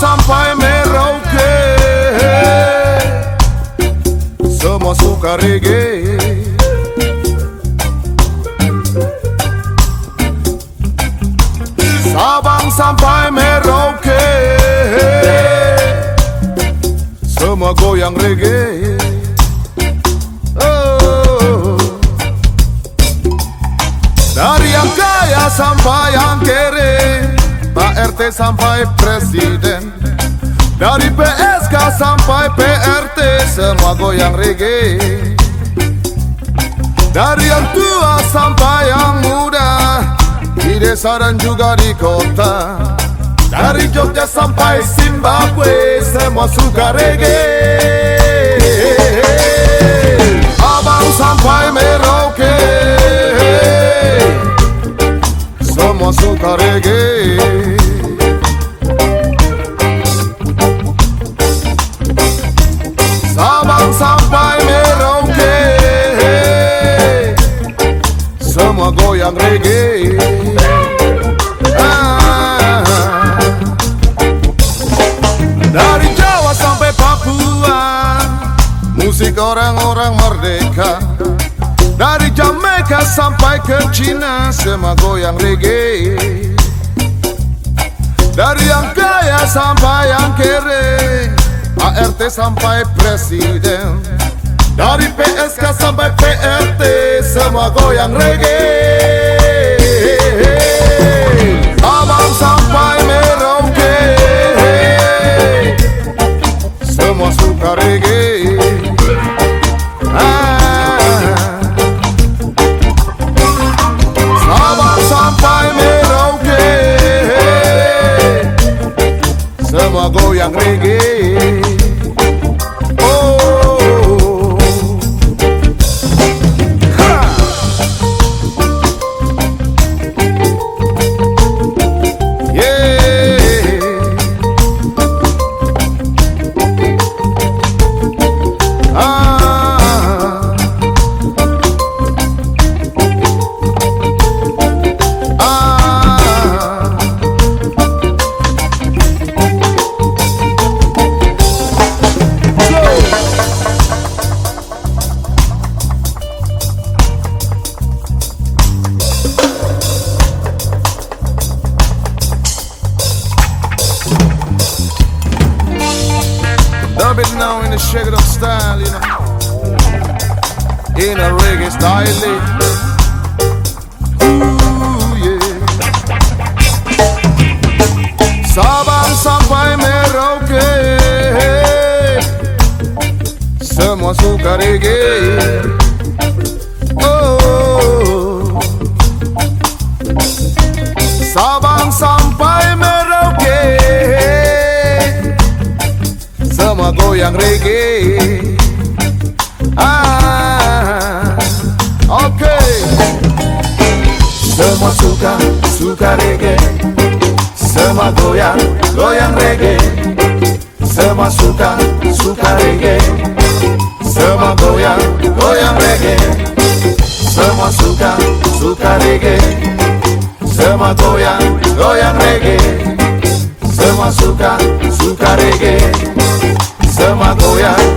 sampai Merauke Semua suka reggae Sabang sampai Merauke Semua goyang reggae. Sampai presiden Dari PSK sampai PRT Semua goyang reggae Dari yang tua sampai yang muda Di desa dan juga di kota Dari Jogja sampai Zimbabwe Semua suka reggae Semua goyang reggae Ah. Dari Jawa sampai Papua Musik orang-orang merdeka. Dari Jamaica sampai ke Cina Semua goyang reggae Dari yang kaya sampai yang kere ART sampai presiden Dari PSK sampai PRT Semua goyang reggae. Abang sampai Merauke Semua suka reggae. Ah. Sampai Merauke Semua goyang reggae Dub it now in the shake style, you know. In a reggae style. Eh. Ooh, yeah. Sabang sampai reggae Semua goyang reggae Ah, oke. Semua suka, suka reggae. Semua goyang, goyang reggae. Semua suka, suka reggae. Semua goyang, goyang reggae. Semua suka, suka reggae. Semua goyang, goyang reggae. Semua suka, suka reggae Semua goyang, goyang reggae